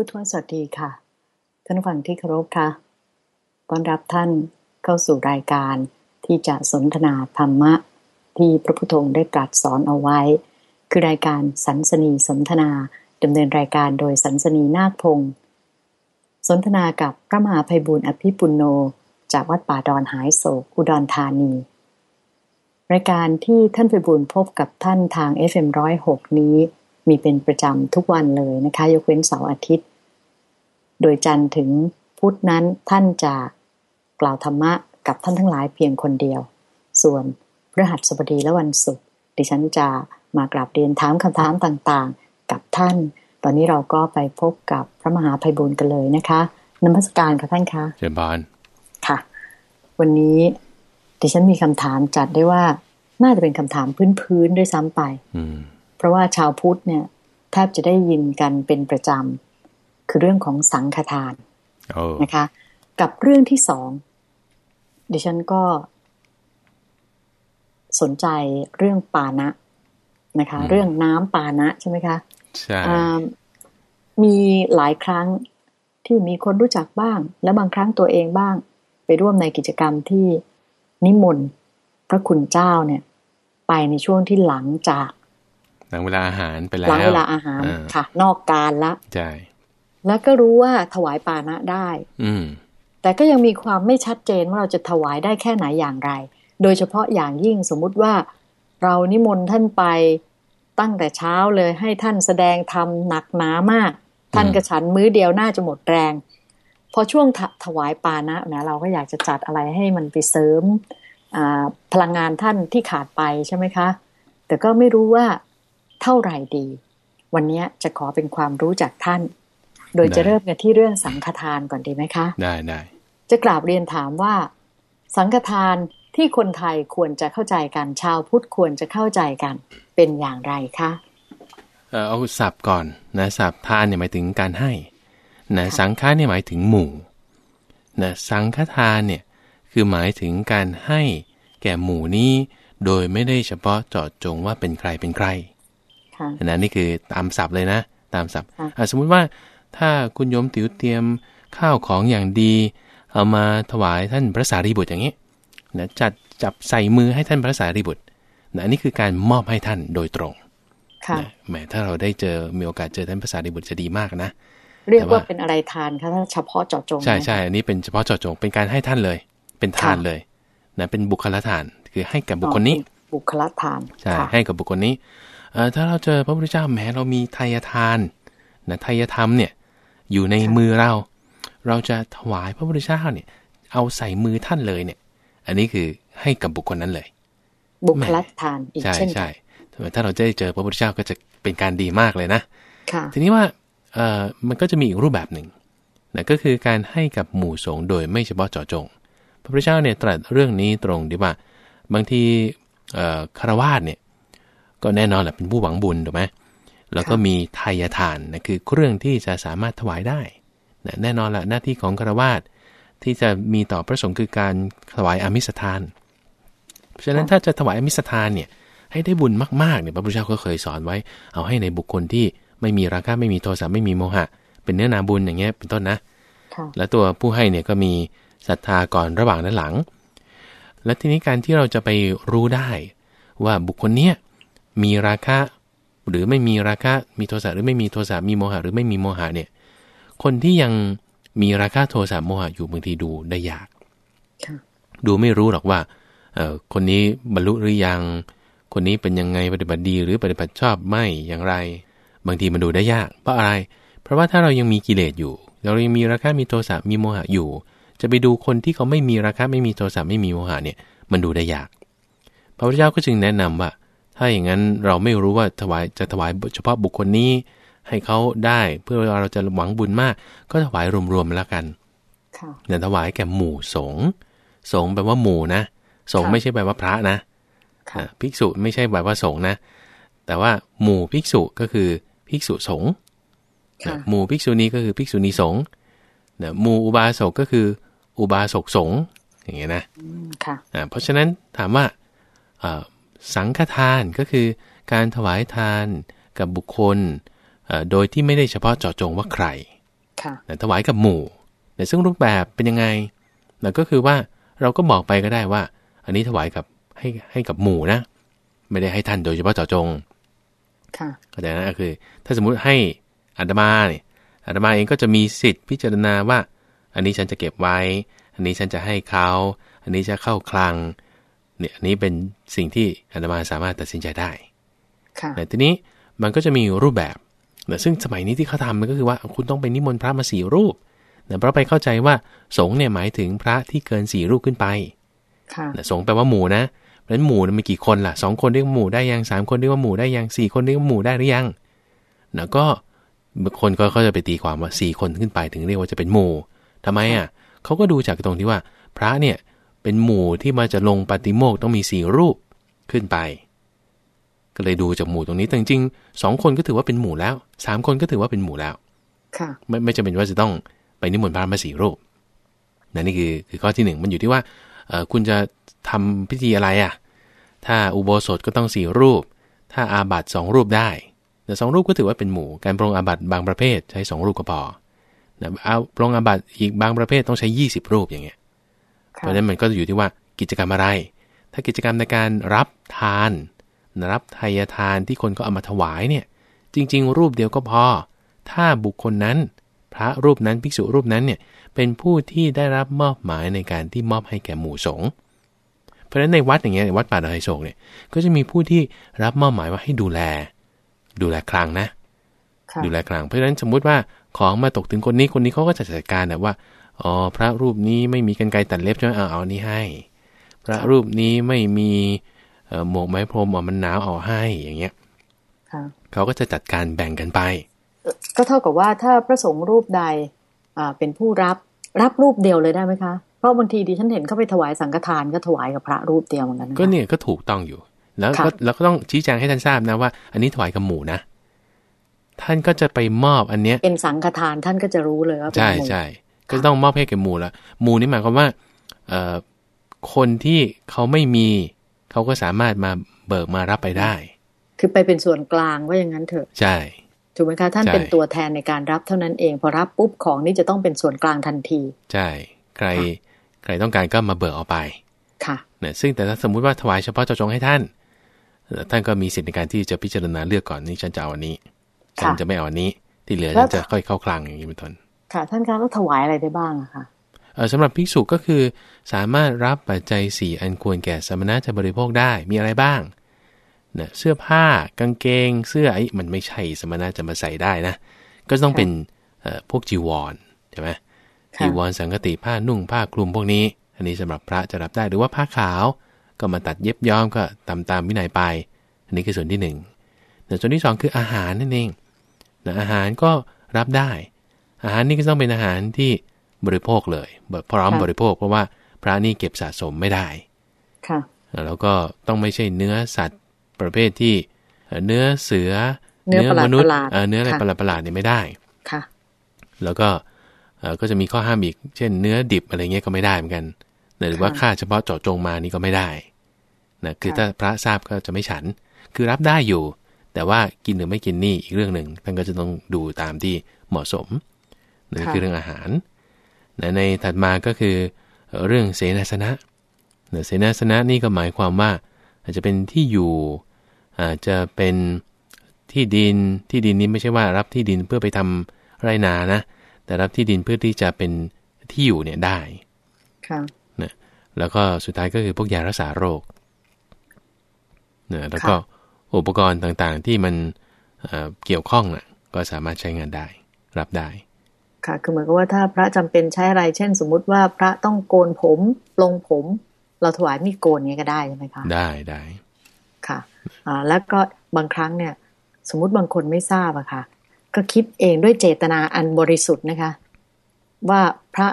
พุทธวสวัสดีค่ะ ท่านผังที่เคารพค่ะต้อนรับท่านเข้าสู่รายการที่จะสนทนาธรรมะ ที่พระพุทธองค์ได้ตรัสสอนเอาไว้ คือรายการสันสนีสนทนาดำเนินรายการโดยสันสนีนาคพงศ์สนทนากับพระมหาภัยบุญอภิปุโน จากวัดป่าดอนหายโศกอุดรธานี รายการที่ท่านภัยบุญพบกับท่านทาง FM106 นี้มีเป็นประจำทุกวันเลยนะคะ ยกเว้นเสาร์อาทิตย์ โดยจันทร์ถึงพุธนั้นท่านจะกล่าวธรรมะกับท่านทั้งหลายเพียงคนเดียว ส่วนพฤหัสบดีและวันศุกร์ดิฉันจะมากราบเรียนถามคำถามต่างๆ กับท่าน ตอนนี้เราก็ไปพบกับพระมหาภัยบุญกันเลยนะคะนมัสการค่ะท่านคะเจริญบานค่ะ วันนี้ดิฉันมีคำถามจัดได้ว่าน่าจะเป็นคำถามพื้นๆด้วยซ้ำไปเพราะว่าชาวพุทธเนี่ยแทบจะได้ยินกันเป็นประจำ คือเรื่องของสังฆทานนะคะ กับเรื่องที่สองดิฉันก็ สนใจเรื่องปานะนะคะ เรื่องน้ำปานะใช่ไหมคะใช่มีหลายครั้งที่มีคนรู้จักบ้าง และบางครั้งตัวเองบ้าง ไปร่วมในกิจกรรมที่นิมนต์พระคุณเจ้าเนี่ย ไปในช่วงที่หลังจาก หลังเวลาอาหารไปแล้วหลังเวลาอาหารค่ะ นอกการละใช่ แล้วก็รู้ว่าถวายปานะได้ อืมแต่ก็ยังมีความไม่ชัดเจนว่าเราจะถวายได้แค่ไหนอย่างไร โดยเฉพาะอย่างยิ่งสมมุติว่า เรานิมนต์ท่านไปตั้งแต่เช้าเลยให้ท่านแสดงธรรมหนักหนามาก ท่านกระฉันมื้อเดียวน่าจะหมดแรง พอช่วงถวายปานะนะเราก็อยากจะจัดอะไรให้มันไปเสริมพลังงานท่านที่ขาดไปใช่ไหมคะ แต่ก็ไม่รู้ว่าเท่าไหร่ดี วันนี้จะขอเป็นความรู้จากท่าน โดยจะเริ่มกันที่เรื่องสังฆทานก่อนดีไหมคะ ได้ได้จะกราบเรียนถามว่า สังฆทานที่คนไทยควรจะเข้าใจกัน ชาวพุทธควรจะเข้าใจกัน เป็นอย่างไรคะเอาศัพท์ก่อนนะศัพท์ทานเนี่ยหมายถึงการให้นะสังฆาเนี่ยหมายถึงหมู่นะสังฆทานเนี่ยคือหมายถึงการให้แก่หมู่นี้ โดยไม่ได้เฉพาะเจาะจงว่าเป็นใครเป็นใครนะนี่คือตามศัพท์เลยนะ ตามศัพท์สมมุติว่า ถ้าคุณโยมติ๋วเตรียมข้าวของอย่างดี เอามาถวายท่านพระสารีบุตรอย่างนี้นะจัดจับใส่มือให้ท่านพระสารีบุตรนะนี่คือการมอบให้ท่านโดยตรงนะแหมถ้าเราได้เจอมีโอกาสเจอท่านพระสารีบุตรจะดีมากนะเรียกว่าเป็นอะไรทานคะถ้าเฉพาะเจาะจงใช่ใช่อันนี้เป็นเฉพาะเจาะจงเป็นการให้ท่านเลย เป็นทานเลยนะเป็นบุคลทานคือให้กับบุคคลนี้ บุคลทานใช่ให้กับบุคคลนี้ถ้าเราเจอพระพุทธเจ้าแม้เรามีทายทานนะทายธรรมเนี่ย อยู่ในมือเรา เราจะถวายพระพุทธเจ้าเนี่ย เอาใส่มือท่านเลยเนี่ย อันนี้คือให้กับบุคคลนั้นเลย บุคลทานอีกเช่นใช่ใช่ถ้าเราจะเจอพระพุทธเจ้าก็จะเป็นการดีมากเลยนะค่ะทีนี้ว่าเอ่อมันก็จะมีอีกรูปแบบหนึ่งนะก็คือการให้กับหมู่สงฆ์โดยไม่เฉพาะเจาะจง พระพุทธเจ้าเนี่ยตรัสเรื่องนี้ตรงดีว่า บางทีคารวาสเนี่ย ก็แน่นอนแหละเป็นผู้หวังบุญถูกไหม แล้วก็มีทายทานนะคือเครื่องที่จะสามารถถวายได้นะแน่นอนแหละหน้าที่ของคารวาสที่จะมีต่อพระสงฆ์คือการถวายอมิสทาน เพราะฉะนั้นถ้าจะถวายอมิสทานเนี่ยให้ได้บุญมากๆเนี่ยพระพุทธเจ้าก็เคยสอนไว้ เอาให้ในบุคคลที่ไม่มีราคะไม่มีโทสะไม่มีโมหะ เป็นเนื้อนาบุญอย่างเงี้ยเป็นต้นนะ แล้วตัวผู้ให้เนี่ยก็มีศรัทธาก่อนระหว่างและหลัง และทีนี้การที่เราจะไปรู้ได้ว่าบุคคลเนี้ยมีราคะ หรือไม่มีราคะมีโทสะหรือไม่มีโทสะมีโมหะหรือไม่มีโมหะเนี่ยคนที่ยังมีราคะโทสะโมหะอยู่บางทีดูได้ยาก ดูไม่รู้หรอกว่าเออคนนี้บรรลุหรือยัง คนนี้เป็นยังไงปฏิบัติดี หรือปฏิบัติชอบไม่อย่างไร บางทีมันดูได้ยาก เพราะอะไร เพราะว่าถ้าเรายังมีกิเลสอยู่ เรายังมีราคะมีโทสะมีโมหะอยู่ จะไปดูคนที่เขาไม่มีราคะไม่มีโทสะไม่มีโมหะเนี่ยมันดูได้ยาก พระพุทธเจ้าก็จึงแนะนำว่า ถ้าอย่างนั้นเราไม่รู้ว่าถวายจะถวายเฉพาะบุคคลนี้ ให้เขาได้เพื่อเราจะหวังบุญมาก ก็ถวายรวมๆแล้วกันเนี่ยถวายแก่หมู่สงฆ์สงฆ์แปลว่าหมู่นะสงฆ์ไม่ใช่แปลว่าพระนะภิกษุไม่ใช่แปลว่าสงฆ์นะ แต่ว่าหมู่ภิกษุก็คือภิกษุสงฆ์หมู่ภิกษุณีก็คือภิกษุณีสงฆ์หมู่อุบาสกก็คืออุบาสกสงฆ์อย่างเงี้ยนะเพราะฉะนั้นถามว่า สังฆทานก็คือการถวายทานกับบุคคล โดยที่ไม่ได้เฉพาะเจาะจงว่าใครค่ะถวายกับหมู่แต่ซึ่งรูปแบบเป็นยังไงนะก็คือว่าเราก็บอกไปก็ได้ว่า อันนี้ถวายกับให้ให้กับหมู่นะ ไม่ได้ให้ท่านโดยเฉพาะเจาะจงค่ะเข้าใจนะก็คือ ถ้าสมมุติให้อาตมาเนี่ยอาตมาเองก็จะมีสิทธิ์พิจารณาว่า อันนี้ฉันจะเก็บไว้ อันนี้ฉันจะให้เขา อันนี้จะเข้าคลัง เนี่ยอันนี้เป็นสิ่งที่อาตมาสามารถตัดสินใจได้ค่ะแต่ทีนี้มันก็จะมีรูปแบบนะซึ่งสมัยนี้ที่เขาทำมันก็คือว่าคุณต้องไปนิมนต์พระมาสี่รูปนะเพราะไปเข้าใจว่าสงฆ์เนี่ยหมายถึงพระที่เกินสี่รูปขึ้นไปค่ะนะสงฆ์แปลว่าหมู่นะเพราะฉะนั้นหมู่มันมีกี่คนล่ะสองคนเรียกว่าหมู่ได้ยังสามคนเรียกว่าหมู่ได้ยังสี่คนเรียกว่าหมู่ได้หรือยังนะก็บางคนก็เขาจะไปตีความว่าสี่คนขึ้นไปถึงเรียกว่าจะเป็นหมู่ทำไมอะเขาก็ดูจากตรงที่ว่าพระเนี่ย เป็นหมู่ที่มาจะลงปฏิโมกข์ต้องมีสี่รูปขึ้นไป ก็เลยดูจากหมู่ตรงนี้แต่จริงๆสองคนก็ถือว่าเป็นหมู่แล้วสามคนก็ถือว่าเป็นหมู่แล้ว ค่ะไม่ไม่จำเป็นว่าจะต้องไปนิมนต์พระมาสี่รูปนั่นนี่คือคือข้อที่หนึ่งมันอยู่ที่ว่าเออคุณจะทำพิธีอะไรอะ่ะ ถ้าอุโบสถก็ต้องสี่รูป ถ้าอาบัตสองรูปได้แต่สองรูปก็ถือว่าเป็นหมู่ การปรงอาบัตบางประเภทใช้สองรูปก็พอนะเอาปรงอาบัตอีกบางประเภทต้องใช้ยี่สิบรูปอย่างเงี้ย เพค่ะราะฉะนั้นมันก็อยู่ที่ว่ากิจกรรมอะไร ถ้ากิจกรรมในการรับทาน รับทายทานที่คนก็เอามาถวายเนี่ย จริง ๆ รูปเดียวก็พอ ถ้าบุคคลนั้น พระรูปนั้นภิกษุรูปนั้นเนี่ยเป็นผู้ที่ได้รับมอบหมายในการที่มอบให้แก่หมู่สงฆ์เพราะฉะนั้นในวัดอย่างเงี้ยวัดป่าดอยโศกเนี่ยก็จะมีผู้ที่รับมอบหมายว่าให้ดูแล ดูแลคลังนะค่ะดูแลคลังเพราะฉะนั้นสมมุติว่าของมาตกถึงคนนี้คนนี้เขาก็จะจัดการแบบว่า อ๋อพระรูปนี้ไม่มีกันไกรตัดเล็บใช่ไหมเอาเอาอันนี้ให้ พระรูปนี้ไม่มีเอ่อหมวกไม้พรมอ๋อมันหนาวเอาให้อย่างเงี้ยค่ะเขาก็จะจัดการแบ่งกันไป ก็เท่ากับว่าถ้าพระสงฆ์รูปใดอ่าเป็นผู้รับรับรูปเดียวเลยได้ไหมคะเพราะบางทีดิฉันเห็นเขาไปถวายสังฆทานก็ถวายกับพระรูปเดียวเหมือนกันนะคะก็เนี่ยก็ถูกต้องอยู่ แล้วค่ะก็แล้วก็ต้องชี้แจงให้ท่านทราบนะว่า อันนี้ถวายกับหมู่นะท่านก็จะไปมอบอันเนี้ยเป็นสังฆทานท่านก็จะรู้เลยว่าเป็นใช่หมู่ใช่ ก็ต้องมอบให้แก่หมู่ละหมู่นี่หมายความว่าเอ่อคนที่เขาไม่มีเขาก็สามารถมาเบิกมารับไปได้ คือไปเป็นส่วนกลางว่าอย่างนั้นเถอะ ใช่ ถูกไหมคะท่านใช่เป็นตัวแทนในการรับเท่านั้นเอง พอรับปุ๊บของนี่จะต้องเป็นส่วนกลางทันที ใช่ ใครค่ะใครต้องการก็มาเบิกเอาไป ค่ะเนี่ยซึ่งแต่ถ้าสมมุติว่าถวายเฉพาะเจาะจงให้ท่านเอ่อท่านก็มีสิทธิในการที่จะพิจารณาเลือกก่อนนี่ฉันจะเอาอันนี้ค่ะฉันจะไม่เอาอันนี้ ที่เหลือแล้ฉัวนจะค่อยเข้าคลังอย่างนี้เป็นต้น ค่ะ ท่านคะแล้วถวายอะไรได้บ้างอะคะเอ่อสำหรับภิกษุก็คือสามารถรับปัจจัยสี่อันควรแก่สมณะจะบริโภคได้มีอะไรบ้างเนี่ยเสื้อผ้ากางเกง เสื้อไอ้มันไม่ใช่สมณะจะมาใส่ได้นะ ก็ต้องเป็นเอ่อพวกจีวรใช่ไหมค่ะจีวรสังกติผ้านุ่งผ้าคลุมพวกนี้ อันนี้สำหรับพระจะรับได้หรือว่าผ้าขาวก็มาตัดเย็บย้อมก็ตามตามวินัยไป อันนี้คือส่วนที่หนึ่งแต่ส่วนที่สองคืออาหารนั่นเองนะอาหารก็รับได้ อาหารนี่ก็ต้องเป็นอาหารที่บริโภคเลยแบบพร้อมค่ะบริโภค เพราะว่าพระนี่เก็บสะสมไม่ได้ ค่ะ แล้วก็ต้องไม่ใช่เนื้อสัตว์ประเภทที่เอ่อเนื้อเสือ เนื้อประหลาดมนุษย์ประหลาดเอ่อเนื้ออะไรค่ะประหลาดประหลาดๆเนี่ยไม่ได้ ค่ะ แล้วก็เอ่อก็จะมีข้อห้ามอีก เช่น เนื้อดิบอะไรเงี้ยก็ไม่ได้เหมือนกัน หรือว่าค่ะค่าเฉพาะเจาะจงมานี่ก็ไม่ได้นะคือค่ะถ้าพระทราบก็จะไม่ฉัน คือรับได้อยู่ แต่ว่ากินหรือไม่กินนี่อีกเรื่องหนึ่งท่านก็จะต้องดูตามที่เหมาะสม นั่นคือเรื่องอาหารนะในถัดมาก็คือเอ่อเรื่องเสนาสนะนะเสนาสนะนี่ก็หมายความว่า อาจจะเป็นที่อยู่ อาจจะเป็นที่ดินที่ดินนี้ไม่ใช่ว่ารับที่ดินเพื่อไปทำไรนานะ แต่รับที่ดินเพื่อที่จะเป็นที่อยู่เนี่ยได้ค่ะนะแล้วก็สุดท้ายก็คือพวกยารักษาโรคนะแล้วก็ค่ะอุปกรณ์ต่างๆที่มันเอ่อเกี่ยวข้องน่ะก็สามารถใช้งานได้ รับได้ ค่ะ คือเหมือนกับว่าถ้าพระจำเป็นใช้อะไร เช่น สมมุติว่าพระต้องโกนผมปลงผม เราถวายมีดโกนเงี้ยก็ได้ใช่ไหมคะได้ได้ค่ะอ่าแล้วก็บางครั้งเนี่ย สมมุติบางคนไม่ทราบอะค่ะ ก็คิดเองด้วยเจตนาอันบริสุทธิ์นะคะ ว่าพระ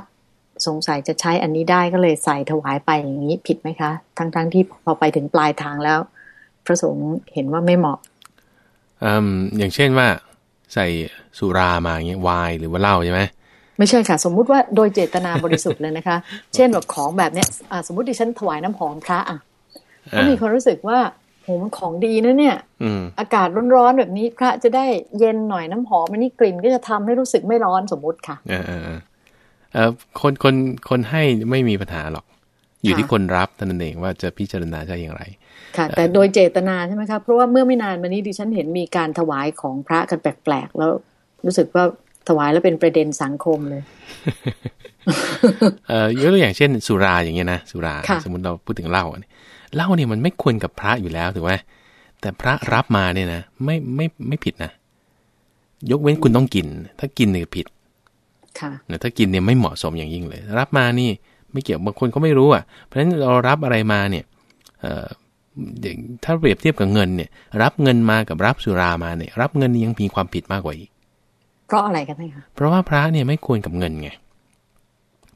สงสัยจะใช้อันนี้ได้ก็เลยใส่ถวายไปอย่างนี้ผิดไหมคะ ทั้งๆทที่พอไปถึงปลายทางแล้ว พระสงฆ์เห็นว่าไม่เหมาะอืมอย่างเช่นว่า ใส่สุรามาอย่างเงี้ยวายหรือว่าเหล้าใช่ไหมไม่ใช่ค่ะ สมมุติว่าโดยเจตนาบริสุทธิ์เลยนะคะ เช่นแบบของแบบเนี้ยอ่าสมมติดิฉันถวายน้ำหอมพระอะก็มีความรู้สึกว่าโหมันของดีนะเนี่ยอืมอากาศร้อนๆแบบนี้พระจะได้เย็นหน่อยน้ำหอมอันนี้กลิ่นก็จะทำให้รู้สึกไม่ร้อนสมมุติค่ะเออเออเออเออคนคนคนให้ไม่มีปัญหาหรอก อยู่ค่ะที่คนรับเท่านั้นเองว่าจะพิจารณาใช่อย่างไร ค่ะ แต่โดยเจตนาใช่ไหมคะเพราะว่าเมื่อไม่นานมานี้ดิฉันเห็นมีการถวายของพระกันแปลกๆแล้วรู้สึกว่าถวายแล้วเป็นประเด็นสังคมเลยเอ่อยกตัวอย่างเช่น สุราอย่างเงี้ยนะสุราค่ะสมมติเราพูดถึงเหล้าเนี่ยเหล้าเนี่ยมันไม่ควรกับพระอยู่แล้วถูกไหมแต่พระรับมาเนี่ยนะไม่ไม่ไม่ผิดนะยกเว้นคุณต้องกิน ถ้ากินเนี่ยผิด ค่ะนะถ้ากินเนี่ยไม่เหมาะสมอย่างยิ่งเลย รับมานี่ ไม่เกี่ยวบางคนก็ไม่รู้อะ เพราะฉะนั้นเรารับอะไรมาเนี่ยเอ่ออย่างถ้าเปรียบเทียบกับเงินเนี่ย รับเงินมากับรับสุรามาเนี่ย รับเงินนี่ยังมีความผิดมากกว่าอีก เพราะอะไรกันไหมคะเพราะว่าพระเนี่ยไม่ควรกับเงินไง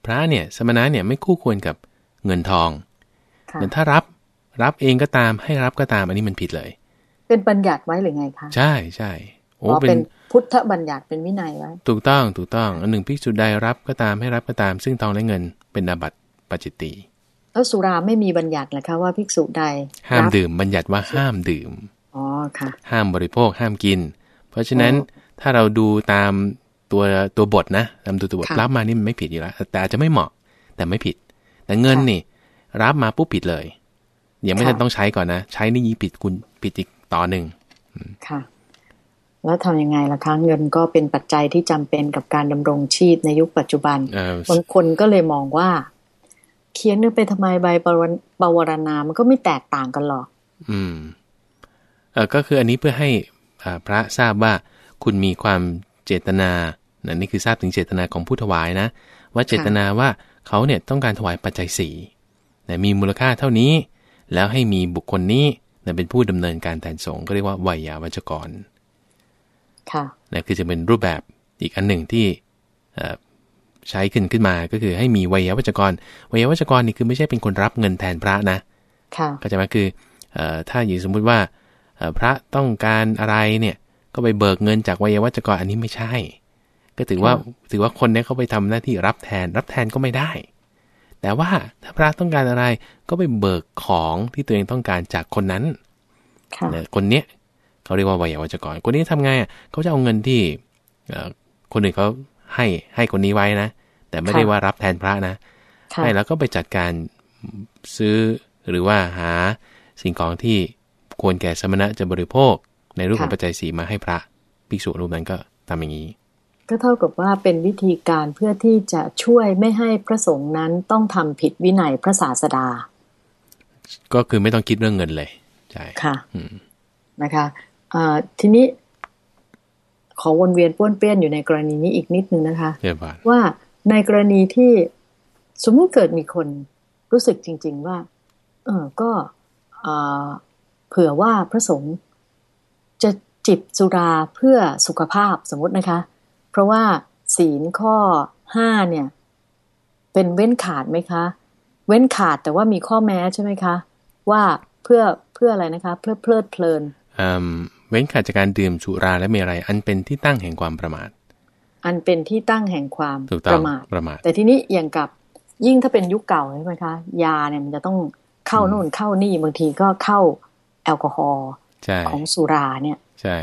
พระเนี่ย สมณะเนี่ยไม่คู่ควรกับเงินทองค่ะแต่ถ้ารับรับเองก็ตามให้รับก็ตามอันนี้มันผิดเลย เป็นบัญญัติไว้หรือไงคะใช่ใช่ โอ้อ๋อเป็เป็นนพุทธบัญญัติเป็นวินัยไว้ถูกต้องถูกต้องอันหนึ่งภิกษุใดรับก็ตามให้รับก็ตาม ซึ่งทองและเงินเป็นอาบัติปาจิตติแล้วสุราไม่มีบัญญัติเหรอคะว่าภิกษุใด ห้ามรับดื่มบัญญัติว่าห้ามดื่มอ๋อค่ะห้ามบริโภคห้ามกิน เพราะฉะนั้นอ๋อถ้าเราดูตามตัวตัวบทนะตามตัวตัวบทค่ะรับมานี่มันไม่ผิดอยู่แล้วแต่อาจจะไม่เหมาะแต่ไม่ผิด แต่เงินค่ะนี่รับมาปุ๊บผิดเลยยังไม่ค่ะทันต้องใช้ก่อนนะ ใช้นี่ยิ่งผิดคุณผิดอีกต่อหนึ่งค่ะ แล้วทำยังไงล่ะคะเงินก็เป็นปัจจัยที่จำเป็นกับการดำรงชีพในยุคปัจจุบันเอ่อบางคนก็เลยมองว่า เขียนเนื้อไปทำไมใบปวารปวารณามันก็ไม่แตกต่างกันหรอกอืมเออก็คืออันนี้เพื่อให้อ่าพระทราบว่าคุณมีความเจตนานะนี่คือทราบถึงเจตนาของผู้ถวายนะ ว่าเจตนาว่าเขาเนี่ยต้องการถวายปัจจัยสี่นะมีมูลค่าเท่านี้ แล้วให้มีบุคคลนี้นะเป็นผู้ดำเนินการแทนสงฆ์ก็เรียกว่าไวยาวัจกร ค่ะนะคือจะเป็นรูปแบบอีกอันหนึ่งที่เอ่อใช้ขึ้นขึ้นมาก็คือให้มีไวยาวัจกรไวยาวัจกรนี่คือไม่ใช่เป็นคนรับเงินแทนพระนะค่ะเข้าใจไหมคือเอ่อถ้าอย่างสมมุติว่าเอ่อพระต้องการอะไรเนี่ยก็ไปเบิกเงินจากไวยาวัจกรอันนี้ไม่ใช่ ก็ถือว่าถือว่าคนเนี้เขาไปทำหน้าที่รับแทนรับแทนก็ไม่ได้ แต่ว่าถ้าพระต้องการอะไรก็ไปเบิกของที่ตัวเองต้องการจากคนนั้นค่ะเนี่ยคนเนี้ย เขาเรียกว่าไวยาวัจกร คนนี้ทำไงอะเขาจะเอาเงินที่เอ่อคนอื่นเขาให้ให้คนนี้ไว้นะ แต่ไม่ได้ค่ะว่ารับแทนพระนะค่ะให้แล้วก็ไปจัดการซื้อหรือว่าหาสิ่งของที่ควรแก่สมณะจะบริโภค ในรูปของปัจจัยสีมาให้พระภิกษุรูปนั้นก็ทำอย่างนี้ ก็เท่ากับว่าเป็นวิธีการเพื่อที่จะช่วยไม่ให้พระสงฆ์นั้นต้องทำผิดวินัยพระศาสดา ก็คือไม่ต้องคิดเรื่องเงินเลยใช่ค่ะอืมนะคะอ่า ทีนี้ขอวนเวียนป้วนเปี้ยนอยู่ในกรณีนี้อีกนิดนึงนะคะเรียบร้อยว่าในกรณีที่สมมุติเกิดมีคนรู้สึกจริง ๆ ว่า เออก็อ่าเผื่อว่าพระสงฆ์จะจิบสุราเพื่อสุขภาพสมมตินะคะ เพราะว่าศีลข้อห้าเนี่ย เป็นเว้นขาดไหมคะ เว้นขาดแต่ว่ามีข้อแม้ใช่ไหมคะ ว่าเพื่อเพื่ออะไรนะคะ เพื่อเพลิดเพลิน เอิ่มเว้นขาดจากการดื่มสุราและเมรัยอันเป็นที่ตั้งแห่งความประมาท อันเป็นที่ตั้งแห่งความถูกต้ปองระมาทประมาท แต่ทีนี้อย่างกับยิ่งถ้าเป็นยุคเก่าใช่ไหมคะ ยาเนี่ยมันจะต้องเข้าอืมโน่นเข้านี่บางทีก็เข้าแอลกอฮอล์ใช่ของสุราเนี่ย ใช่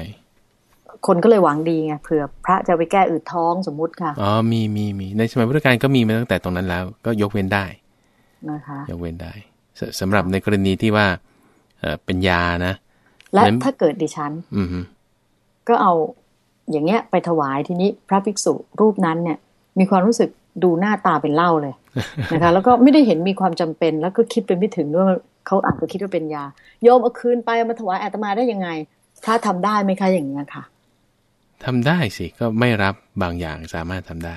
คนก็เลยหวังดีไงเผื่อพระจะไปแก้อืดท้องสมมุติค่ะอ๋อมีมีมีในสมัยพุทธกาลก็มีมาตั้งแต่ตรงนั้นแล้ว ก็ยกเว้นได้นะคะยกเว้นได้สสำหรับในกรณีที่ว่าเอ่อเป็นยานะ และนั้นถ้าเกิดดิฉันอืมฮึก็เอาอย่างเงี้ยไปถวายทีนี้พระภิกษุรูปนั้นเนี่ย มีความรู้สึกดูหน้าตาเป็นเหล้าเลยนะคะ แล้วก็ไม่ได้เห็นมีความจำเป็น แล้วก็คิดเป็นไม่ถึงด้วยว่าเขาอาจจะคิดว่าเป็นยา โยมเอาคืนไปเอามาถวายอาตมาได้ยังไงพระทำได้ไหมคะอย่างเงี้ยค่ะทำได้สิก็ไม่รับบางอย่างสามารถทำได้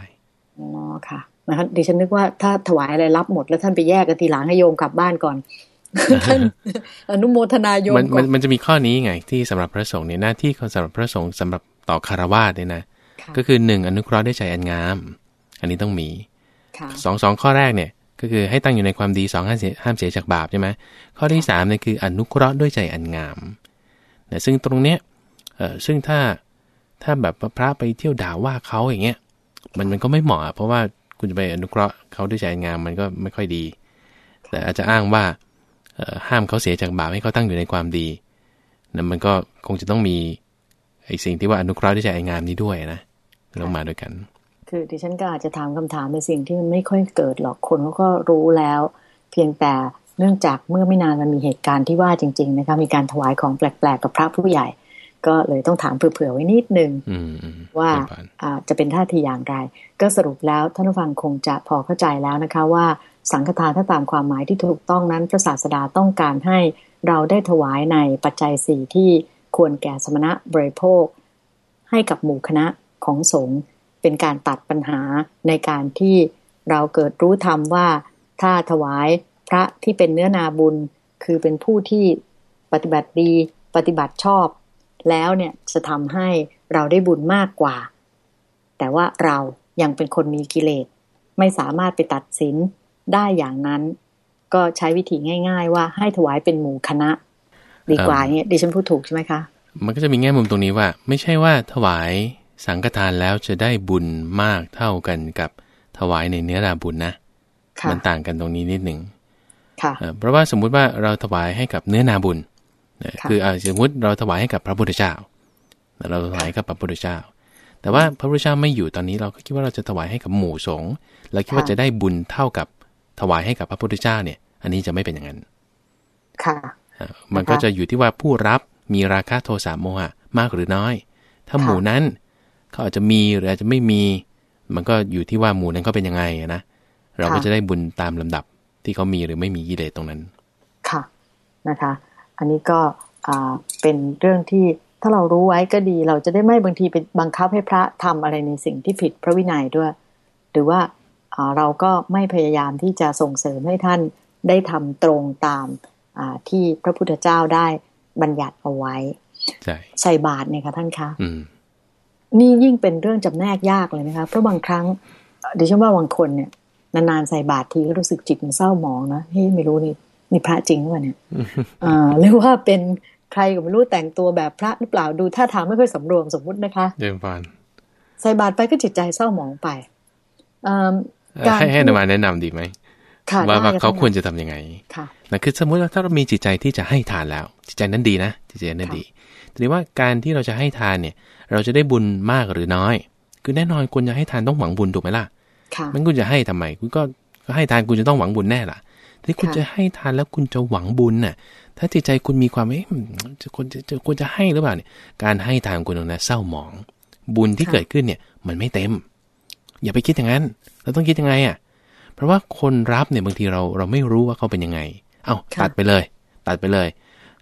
อ๋อค่ะนะคะดิฉันนึกว่าถ้าถวายอะไรรับหมดแล้วท่านไปแยกกันทีหลังให้โยมกลับบ้านก่อน ท่านอนุโมทนาโยมมันก่มัอนนมันจะมีข้อนี้ไง ที่สำหรับพระสงฆ์เนี่ยหน้าที่ของสำหรับพระสงฆ์สำหรับต่อคารวาสเนี่ยนะค่ะก็คือหนึ่งอนุเคราะห์ด้วยใจอันงาม อันนี้ต้องมีค่ะสองสองข้อแรกเนี่ยก็คือให้ตั้งอยู่ในความดีสองห้ามเสียห้ามเสียจากบาปใช่ไหมข้อที่สามเนี่ยคืออนุเคราะห์ด้วยใจอันงามนะซึ่งตรงเนี้ยเออซึ่งถ้าถ้าแบบว่าพระไปเที่ยวด่าว่าเขาอย่างเงี้ยมันมันก็ไม่เหมาะอะเพราะว่าคุณจะไปอนุเคราะห์เขาด้วยใจอันงามมันก็ไม่ค่อยดี แต่อาจจะอ้างว่าเห้ามเขาเสียจากบาปให้เขาตั้งอยู่ในความดีนั่นมันก็คงจะต้องมีไอ้สิ่งที่ว่าอนุเคราะห์ที่จะไองามนี้ด้วยนะลงมาด้วยกัน คือดิฉันก็อาจจะถามคำถามในสิ่งที่มันไม่ค่อยเกิดหรอกคนเขาก็รู้แล้ว เพียงแต่เนื่องจากเมื่อไม่นานมันมีเหตุการณ์ที่ว่าจริง ๆ นะคะมีการถวายของแปลกๆกับพระผู้ใหญ่ ก็เลยต้องถามเผื่อๆไว้นิดนึงว่าจะเป็นท่าทีอย่างไร ก็สรุปแล้วท่านผู้ฟังคงจะพอเข้าใจแล้วนะคะว่าสังฆทานถ้าตามความหมายที่ถูกต้องนั้น พระศาสดาต้องการให้เราได้ถวายในปัจจัยสี่ที่ควรแก่สมณะบริโภค ให้กับหมู่คณะของสงฆ์เป็นการตัดปัญหาในการที่เราเกิดรู้ธรรมว่าถ้าถวายพระที่เป็นเนื้อนาบุญคือเป็นผู้ที่ปฏิบัติดีปฏิบัติชอบ แล้วเนี่ยจะทำให้เราได้บุญมากกว่า แต่ว่าเรายังเป็นคนมีกิเลส ไม่สามารถไปตัดสินได้อย่างนั้น ก็ใช้วิธีง่าย ๆ ว่าให้ถวายเป็นหมู่คณะ ดีกว่าเนี่ยดิฉันพูดถูกใช่ไหมคะ มันก็จะมีแง่มุมตรงนี้ว่า ไม่ใช่ว่าถวายสังฆทานแล้วจะได้บุญมากเท่ากันกับถวายในเนื้อราบุญนะมันต่างกันตรงนี้นิดหนึ่งเพราะว่าสมมุติว่าเราถวายให้กับเนื้อนาบุญ คือสมมติเราถวายให้กับพระพุทธเจ้าเราถวายกับพระพุทธเจ้า แต่ว่าพระพุทธเจ้าไม่อยู่ตอนนี้เราก็คิดว่าเราจะถวายให้กับหมู่สงฆ์เราคิดว่าจะได้บุญเท่ากับถวายให้กับพระพุทธเจ้าเนี่ย อันนี้จะไม่เป็นอย่างนั้น ค่ะ มันก็จะอยู่ที่ว่าผู้รับมีราคะโทสะโมหะมากหรือน้อย ถ้าหมู่นั้นเขาอาจจะมีหรืออาจจะไม่มี มันก็อยู่ที่ว่าหมู่นั้นเขาเป็นยังไงนะ เราก็จะได้บุญตามลำดับที่เขามีหรือไม่มีกิเลสตรงนั้น ค่ะ นะคะ อันนี้ก็เป็นเรื่องที่ถ้าเรารู้ไว้ก็ดี เราจะได้ไม่บางทีเป็นบังคับให้พระทำอะไรในสิ่งที่ผิดพระวินัยด้วย หรือว่าเราก็ไม่พยายามที่จะส่งเสริมให้ท่านได้ทำตรงตามที่พระพุทธเจ้าได้บัญญัติเอาไว้ใช่ใส่บาตรเนี่ยค่ะท่านคะนี่ยิ่งเป็นเรื่องจำแนกยากเลยนะคะเพราะบางครั้งดิฉันว่าบางคนเนี่ยนานๆใส่บาตรทีก็รู้สึกจิตมันเศร้าหมองนะเฮ้ยไม่รู้นี่ นี่พระจริงหรือเปล่าเนี่ยอ่าหรือว่าเป็นใครก็ไม่รู้แต่งตัวแบบพระหรือเปล่าดูท่าทางไม่ค่อยสำรวมสมมุตินะคะเดิมฟันใส่บาตรไปก็จิตใจเศร้าหมองไปให้ให้นมาแนะนำดีไหมว่าว่าเขาควรจะทํำยังไงนะคือสมมุติว่าถ้าเรามีจิตใจที่จะให้ทานแล้ว จิตใจนั้นดีนะจิตใจนั้นดีแต่ว่าการที่เราจะให้ทานเนี่ย เราจะได้บุญมากหรือน้อย คือแน่นอนควรจะให้ทานต้องหวังบุญถูกไหมล่ะมันคุณจะให้ทำไมคุณก็ให้ทานคุณจะต้องหวังบุญแน่ล่ะ ที่คุณจะให้ทานแล้วคุณจะหวังบุญน่ะ ถ้าจิตใจคุณมีความเอ๊ะจะควรจะจะควรจะให้หรือเปล่าเนี่ย การให้ทานคุณตรงนั้นเศร้าหมอง บุญที่เกิดขึ้นเนี่ย มันไม่เต็ม อย่าไปคิดอย่างนั้น เราต้องคิดยังไงอะ เพราะว่าคนรับเนี่ยบางทีเราเราไม่รู้ว่าเขาเป็นยังไง เอา้าตัดไปเลย ตัดไปเลย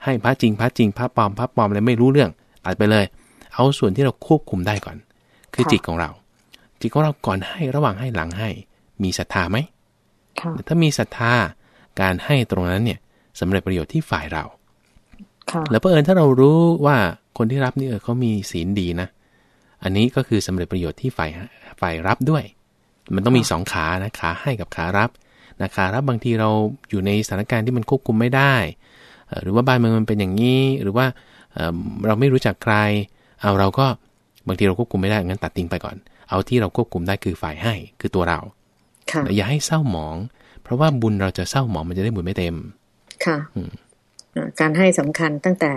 ให้พระจริงพระจริงพระปลอมพระปลอมอะไรไม่รู้เรื่อง ตัดไปเลย เอาส่วนที่เราควบคุมได้ก่อน คือจิตของเรา จิตของเราก่อนให้ระหว่างให้หลังให้ มีศรัทธาไหมถ้ามีศรัทธา การให้ตรงนั้นเนี่ยสำเร็จประโยชน์ที่ฝ่ายเราแล้วเพอเอิญถ้าเรารู้ว่าคนที่รับนี่เออเขามีศีลดีนะ อันนี้ก็คือสำเร็จประโยชน์ที่ฝ่ายฝ่ายรับด้วย มันต้องมีสองขานะขาให้กับขารับนะขารับบางทีเราอยู่ในสถานการณ์ที่มันควบคุมไม่ได้ หรือว่าบ้านเมืองมันเป็นอย่างนี้ หรือว่าเราไม่รู้จักใคร เอาเราก็บางทีเราควบคุมไม่ได้งั้นตัดทิ้งไปก่อน เอาที่เราควบคุมได้คือฝ่ายให้คือตัวเราอย่าให้เศร้าหมอง เพราะว่าบุญเราจะเศร้าหมองมันจะได้บุญไม่เต็ม ค่ะการให้สำคัญตั้งแต่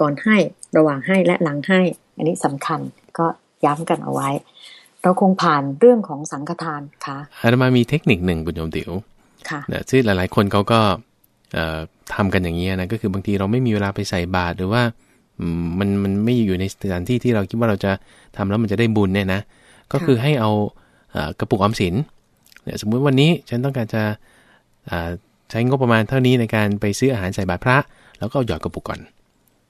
ก่อนให้ระหว่างให้และหลังให้ อันนี้สำคัญก็ย้ำกันเอาไว้ เราคงผ่านเรื่องของสังฆทานค่ะอาตมามีเทคนิคหนึ่งคุณโยมติ๋วค่ะซึ่งหลาย ๆ คนเขาก็ทำกันอย่างนี้นะก็คือบางทีเราไม่มีเวลาไปใส่บาตรหรือว่ามันมันไม่อยู่ในสถานที่ที่เราคิดว่าเราจะทำแล้วมันจะได้บุญเนี่ยนะก็คือให้เอากระปุกออมสินเนี่ยสมมุติวันนี้ฉันต้องการจะ ใช้งบประมาณเท่านี้ในการไปซื้ออาหารใส่บาตรพระ แล้วก็หยอดกระปุกก่อน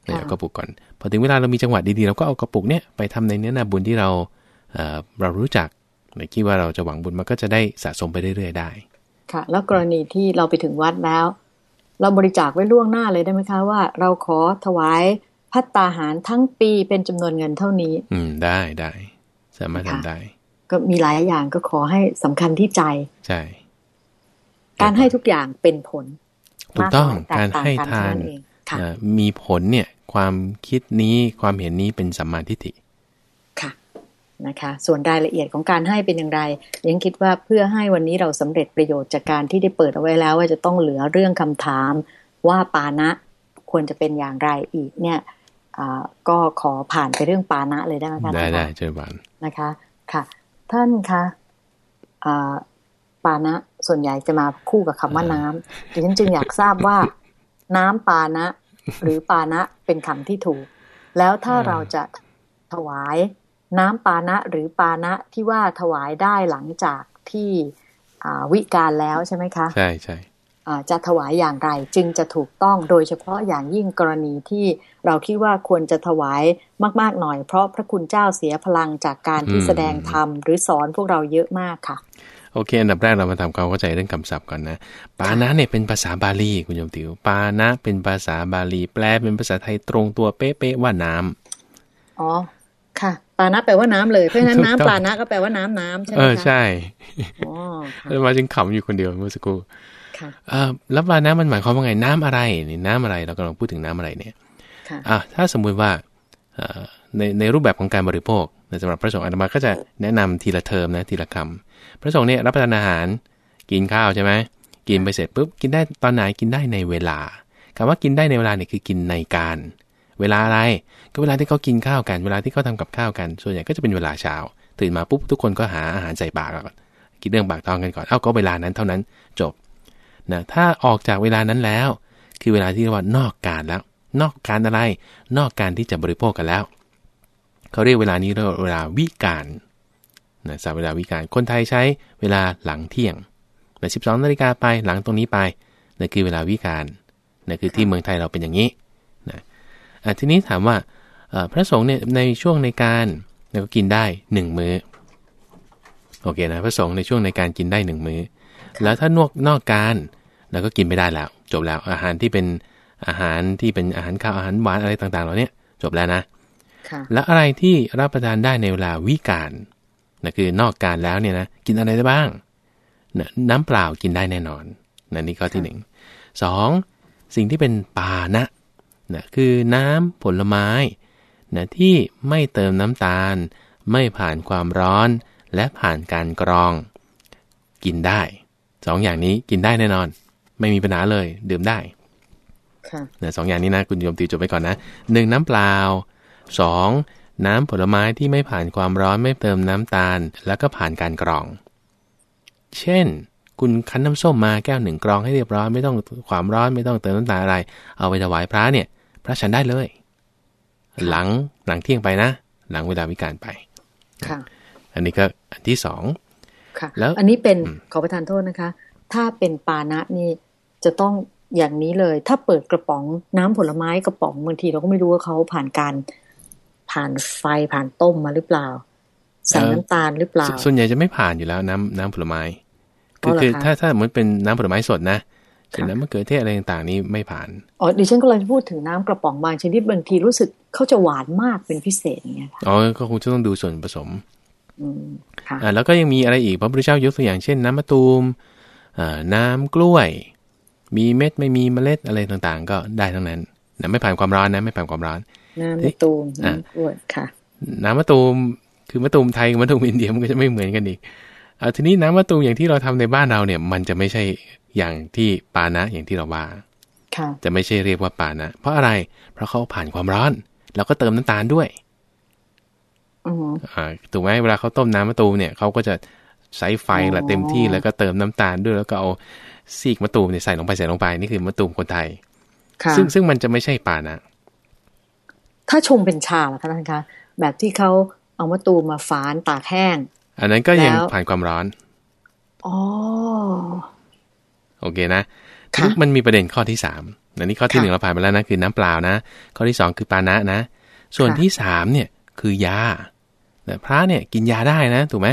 หยอดกระปุกก่อน พอถึงเวลาเรามีจังหวะดีๆเราก็เอากระปุกเนี้ยไปทำในเนื้อนาบุญที่เราเรารู้จักคิดว่าเราจะหวังบุญมันก็จะได้สะสมไปเรื่อยๆได้ ค่ะ แล้วกรณีที่เราไปถึงวัดแล้ว เราบริจาคไว้ล่วงหน้าเลยได้ไหมคะว่า เราขอถวายพัตตาหารทั้งปีเป็นจำนวนเงินเท่านี้ อืมได้ได้สามารถทำได้ ก็มีหลายอย่างก็ขอให้สำคัญที่ใจ ใช่ การให้ทุกอย่างเป็นผลถูกต้องการให้ทานมีผลเนี่ย ความคิดนี้ความเห็นนี้เป็นสัมมาทิฏฐิค่ะนะคะ ส่วนรายละเอียดของการให้เป็นอย่างไรยังคิดว่าเพื่อให้วันนี้เราสำเร็จประโยชน์จากการที่ได้เปิดเอาไว้แล้ว ว่าจะต้องเหลือเรื่องคำถามว่าปานะควรจะเป็นอย่างไรอีกเนี่ยก็ขอผ่านไปเรื่องปานะเลยได้ไหมคะได้ได้เชิญบานนะคะ ค่ะ ท่านคะปานะ ส่วนใหญ่จะมาคู่กับคำว่าน้ำดิฉันจึงอยากทราบว่า น้ำปานะ หรือปานะเป็นคำที่ถูก แล้วถ้าเราจะถวายน้ำปานะหรือปานะที่ว่าถวายได้หลังจากที่วิการแล้วใช่ไหมคะใช่ใช่จะถวายอย่างไรจึงจะถูกต้องโดยเฉพาะอย่างยิ่งกรณีที่เราคิดว่าควรจะถวายมาก ๆ หน่อย เพราะพระคุณเจ้าเสียพลังจากการที่แสดงธรรมหรือสอนพวกเราเยอะมากค่ะ โอเค อันดับแรกเรามาทำความเข้าใจเรื่องคำศัพท์ก่อนนะ ปานะเนี่ยเป็นภาษาบาลีคุณโยมติว ปานะเป็นภาษาบาลี แปลเป็นภาษาไทยตรงตัวเป๊ะๆว่าน้ำอ๋อค่ะปานะแปลว่าน้ำเลยเพราะฉะนั้นน้ำปานะก็แปลว่าน้ำน้ำใช่ไหมคะเออใช่อ๋อมาจึงขำอยู่คนเดียวเมื่อสักครู่อ่าแล้วปานะมันหมายความว่าไงน้ำอะไรนี่น้ำอะไรเรากำลังพูดถึงน้ำอะไรเนี่ยอ่าถ้าสมมุติว่าในในรูปแบบของการบริโภค สำหรับพระสงฆ์อาตมาก็จะแนะนำทีละเทอมนะทีละคำพระสงฆ์เนี่ยรับประทานอาหารกินข้าวใช่ไหมกินไปเสร็จปุ๊บกินได้ตอนไหนกินได้ในเวลาคำว่ากินได้ในเวลาเนี่ยคือกินในการ เวลาอะไรก็เวลาที่เขากินข้าวกัน เวลาที่เขาทากับข้าวกัน ส่วนใหญ่ก็จะเป็นเวลาเช้า ตื่นมาปุ๊บทุกคนก็หาอาหารใส่ปากก่อนกินเรื่องปากท้องกันก่อนเอ้าก็เวลานั้นเท่านั้นจบนะถ้าออกจากเวลานั้นแล้ว คือเวลาที่เรียกว่านอกการแล้ว นอกการอะไร นอกการที่จะบริโภคกันแล้ว เขาเรียกเวลานี้เรียกเวลาวิการนะสาเวลาวิการคนไทยใช้เวลาหลังเที่ยงนะสิบสองนาฬิกาไปหลังตรงนี้ไปนั่นคือเวลาวิการนั่นคือที่เมืองไทยเราเป็นอย่างนี้นะทีนี้ถามว่าพระสงฆ์เนี่ยในช่วงในการก็กินได้หนึ่งมื้อโอเคนะพระสงฆ์ในช่วงในการกินได้หนึ่งมื้อ แล้วถ้านอกนอกการเราก็กินไม่ได้แล้ว จบแล้วอาหารที่เป็นอาหารที่เป็นอาหารข้าวอาหารหวานอะไรต่างๆเราเนี่ยจบแล้วนะ แล้วอะไรที่รับประทานได้ในเวลาวิการนะคือนอกการแล้วเนี่ยนะกินอะไรได้บ้างนะน้ำเปล่ากินได้แน่นอนนะนี่ข้อที่หนึ่งสองสิ่งที่เป็นปานะนะคือน้ำผลไม้นะที่ไม่เติมน้ำตาล ไม่ผ่านความร้อนและผ่านการกรอง กินได้สองอย่างนี้กินได้แน่นอน ไม่มีปัญหาเลยดื่มได้นะสองอย่างนี้นะคุณโยมตีจบไปก่อนนะหนึ่งน้ำเปล่า สองน้ำผลไม้ที่ไม่ผ่านความร้อนไม่เติมน้ำตาล แล้วก็ผ่านการกรอง เช่น คุณคั้นน้ำส้มมาแก้วหนึ่งกรองให้เรียบร้อยไม่ต้องความร้อนไม่ต้องเติมน้ำตาลอะไร เอาไปถวายพระเนี่ย พระฉันได้เลย หลังหลังเที่ยงไปนะ หลังเวลาวิการไปอันนี้ก็อันที่สองค่ะ แล้วอันนี้เป็นขอประทานโทษนะคะ ถ้าเป็นปานะนี่จะต้องอย่างนี้เลย ถ้าเปิดกระป๋องน้ำผลไม้กระป๋องบางทีเราก็ไม่รู้ว่าเขาผ่านการ ผ่านไฟผ่านต้มมาหรือเปล่า ใส่น้ำตาลหรือเปล่า ส่วนใหญ่จะไม่ผ่านอยู่แล้วน้ำน้ำผลไม้ คือคือถ้าถ้าเหมือนเป็นน้ำผลไม้สดนะเช่นน้ำมะเขือเทศอะไรต่างๆนี้ไม่ผ่าน อ๋อดิฉันก็เลยพูดถึงน้ำกระป๋องบางชนิดบางทีรู้สึกเขาจะหวานมากเป็นพิเศษอย่างเงี้ยอ๋อก็คงจะต้องดูส่วนผสมอ่าแล้วก็ยังมีอะไรอีกพระพุทธเจ้ายกตัวอย่างเช่น น้ำมะตูมอ่าน้ำกล้วย มีเม็ดไม่มีเมล็ดอะไรต่างๆ ก็ได้ทั้งนั้นนะไม่ผ่านความร้อนนะไม่ผ่านความร้อน น้ำมะตูมน้ำกล้วยค่ะ น้ำมะตูมคือมะตูมไทยกับมะตูมอินเดียมันก็จะไม่เหมือนกันอีกอ่าทีนี้น้ำมะตูมอย่างที่เราทำในบ้านเราเนี่ย มันจะไม่ใช่อย่างที่ปานะอย่างที่เราว่าจะไม่ใช่เรียกว่าปานะ เพราะอะไร เพราะเขาผ่านความร้อน แล้วก็เติมน้ำตาลด้วยอ่าถูกไหมเวลาเขาต้มน้ำมะตูมเนี่ยเขาก็จะใช้ไฟละเต็มที่แล้วก็เติมน้ำตาลด้วยแล้วก็เอาซีกมะตูมเนี่ยใส่ลงไปใส่ลงไปนี่คือมะตูมคนไทย ซึ่งซึ่งมันจะไม่ใช่ป่านะ ถ้าชงเป็นชาล่ะคะท่านคะแบบที่เขาเอามะตูมมาฝานตากแห้ง อันนั้นก็ยังผ่านความร้อนอ๋อโอเคนะมันมีประเด็นข้อที่สามอันนี้ข้อที่หนึ่งเราผ่านไปแล้วนะคือน้ำเปล่านะ ข้อที่สองคือปานะนะ ส่วนที่สามเนี่ยคือยาแต่พระเนี่ยกินยาได้นะถูกไหม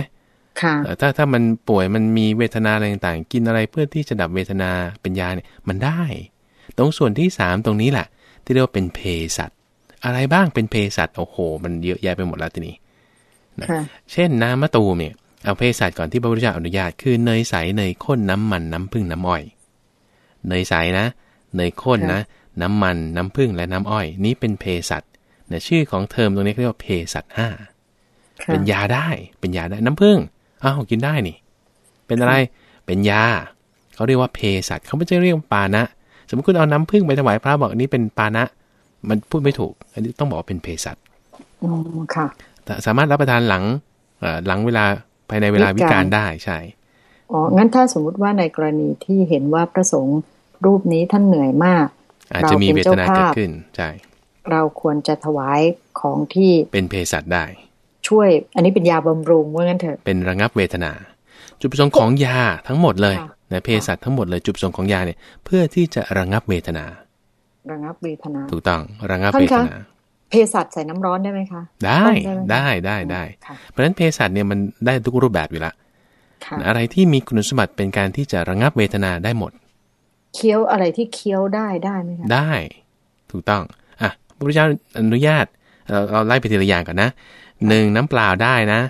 ค่ะถ้าถ้ามันป่วยมันมีเวทนาอะไรต่างๆ กินอะไรเพื่อที่จะดับเวทนาเป็นยาเนี่ยมันได้ ตรงส่วนที่สามตรงนี้แหละที่เรียกว่าเป็นเพสัต อะไรบ้างเป็นเพสัตโอ้โห มันเยอะแยะไปหมดแล้วทีนี้เช่นน้ำมะตูมเนี่ยเอาเพสัตก่อนที่พระพุทธเจ้าอนุญาตคือเนยใสเนยข้นน้ำมันน้ำผึ้งน้ำอ้อย เนยใสนะ เนยข้นนะ น้ำมันน้ำผึ้งและน้ำอ้อย นี้เป็นเพสัตนะชื่อของเทอมตรงนี้เรียกว่าเพสัตห้าเป็นยาได้เป็นยาได้น้ำผึ้งอ้าวกินได้นี่ เป็นอะไรเป็นยาเขาเรียกว่าเพสัตเขาไม่ใช่เรียกปานะ สมมติคุณเอาน้ำผึ้งไปถวายพระบอกอันนี้เป็นปานะ มันพูดไม่ถูก อันนี้ต้องบอกว่าเป็นเภสัชอืมค่ะแต่สามารถรับประทานหลังเอ่อหลังเวลาภายในเวลาวิวิกาลการได้ใช่อ๋องั้นถ้าสมมุติว่าในกรณีที่เห็นว่าพระสงฆ์รูปนี้ท่านเหนื่อยมาก อาจจะมีเราเวเป็นทเจ้านาภาพเกิดขึ้นใช่เราควรจะถวายของที่เป็นเภสัชได้ ช่วย อันนี้เป็นยาบำรุงว่างั้นเถอะเป็นระงับเวทนา จุดประสงค์ของยาทั้งหมดเลยค่ะนะเภสัชทั้งหมดเลยจุดประสงค์ของยาเนี่ยเพื่อที่จะระงับเวทนา ระงับเวทนา ถูกต้องระงับท่านเวทคะนาเภสัชใส่น้ำร้อนได้ไหมคะ ได้ต้มได้ได้ได้ค่ะเพราะฉะนั้นเภสัชเนี่ยมันได้ทุกรูปแบบอยู่ละค่ะอะไรที่มีคุณสมบัติเป็นการที่จะระงับเวทนาได้หมด เคี้ยวอะไรที่เคี้ยวได้ได้ไหมคะได้ ถูกต้องอะพระพุทธเจ้าอนุญาตเราเราไล่ไปทีละอย่างก่อนนะหนึ่งน้ำเปล่าได้นะ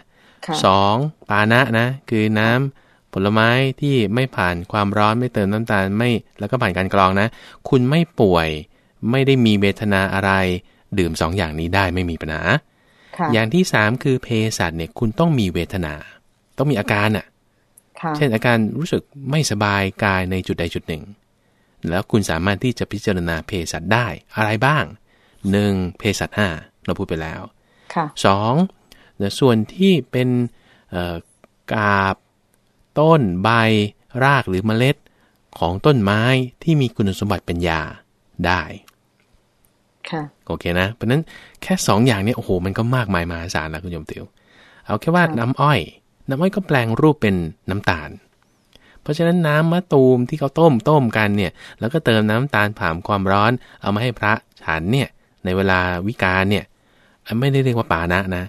ค่ะสองปานะนะ คือน้ำ ผลไม้ที่ไม่ผ่านความร้อนไม่เติมน้ำตาลไม่แล้วก็ผ่านการกรองนะ คุณไม่ป่วย ไม่ได้มีเวทนาอะไร ดื่มสองอย่างนี้ได้ไม่มีปัญหาค่ะอย่างที่สามคือเภสัชเนี่ยคุณต้องมีเวทนา ต้องมีอาการอะค่ะ เช่นอาการรู้สึกไม่สบายกายในจุดใดจุดหนึ่ง แล้วคุณสามารถที่จะพิจารณาเภสัชได้อะไรบ้างหนึ่งเภสัชห้าเราพูดไปแล้วค่ะสองเนี่ยส่วนที่เป็นเอ่อกาบ ต้น ใบ รากหรือเมล็ด ของต้นไม้ที่มีคุณสมบัติเป็นยาได้ค่ะโอเคนะ เพราะฉะนั้นแค่สองอย่างเนี้โอ้โหมันก็มากมายมหาศาลแล้วคุณโยมติวเอาแค่ว่าครับน้ำอ้อย น้ำอ้อยก็แปลงรูปเป็นน้ำตาล เพราะฉะนั้นน้ำมะตูมที่เขาต้มต้มกันเนี่ย แล้วก็เติมน้ำตาลผ่านความร้อน เอามาให้พระฉันเนี่ยในเวลาวิกาลเนี่ยอันไม่ได้เรียกว่าปานะนะ